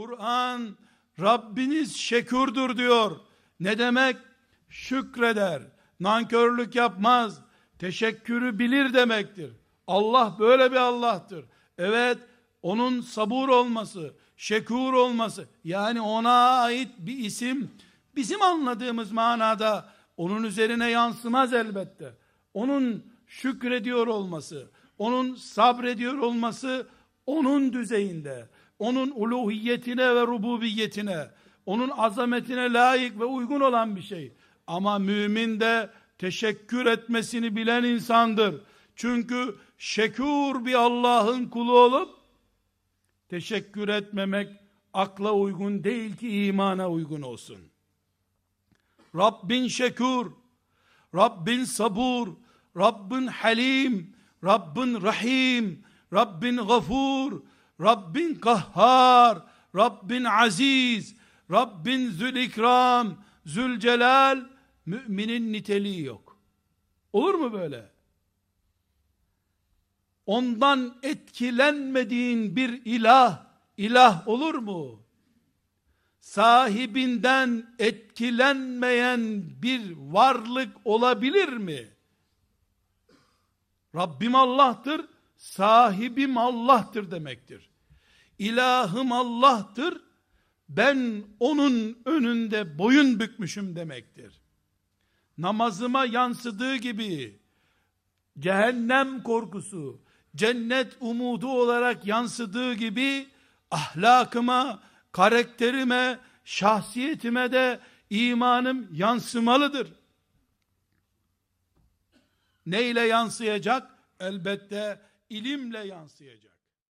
Kur'an Rabbiniz şekurdur diyor. Ne demek? Şükreder, nankörlük yapmaz, teşekkürü bilir demektir. Allah böyle bir Allah'tır. Evet, onun sabur olması, şekur olması, yani ona ait bir isim, bizim anladığımız manada onun üzerine yansımaz elbette. Onun şükrediyor olması, onun sabrediyor olması onun düzeyinde, onun uluhiyetine ve rububiyetine, onun azametine layık ve uygun olan bir şey. Ama mümin de teşekkür etmesini bilen insandır. Çünkü şekur bir Allah'ın kulu olup teşekkür etmemek akla uygun değil ki imana uygun olsun. Rabbin şekur, Rabbin sabur, Rabbin halim, Rabbin rahim, Rabbin gafur, Rabbin kahhar, Rabbin aziz, Rabbin zülikram, zülcelal, müminin niteliği yok. Olur mu böyle? Ondan etkilenmediğin bir ilah, ilah olur mu? Sahibinden etkilenmeyen bir varlık olabilir mi? Rabbim Allah'tır, sahibim Allah'tır demektir. İlahım Allah'tır, ben onun önünde boyun bükmüşüm demektir. Namazıma yansıdığı gibi, cehennem korkusu, cennet umudu olarak yansıdığı gibi, ahlakıma, karakterime, şahsiyetime de imanım yansımalıdır. Neyle yansıyacak? Elbette ilimle yansıyacak.